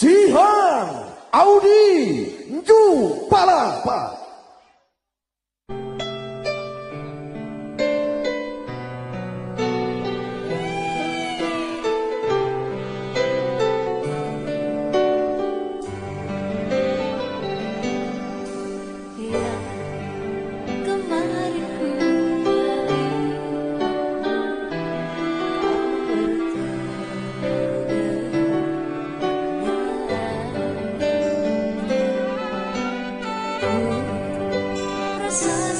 Jihan Audi! Ju Palapa Jesus.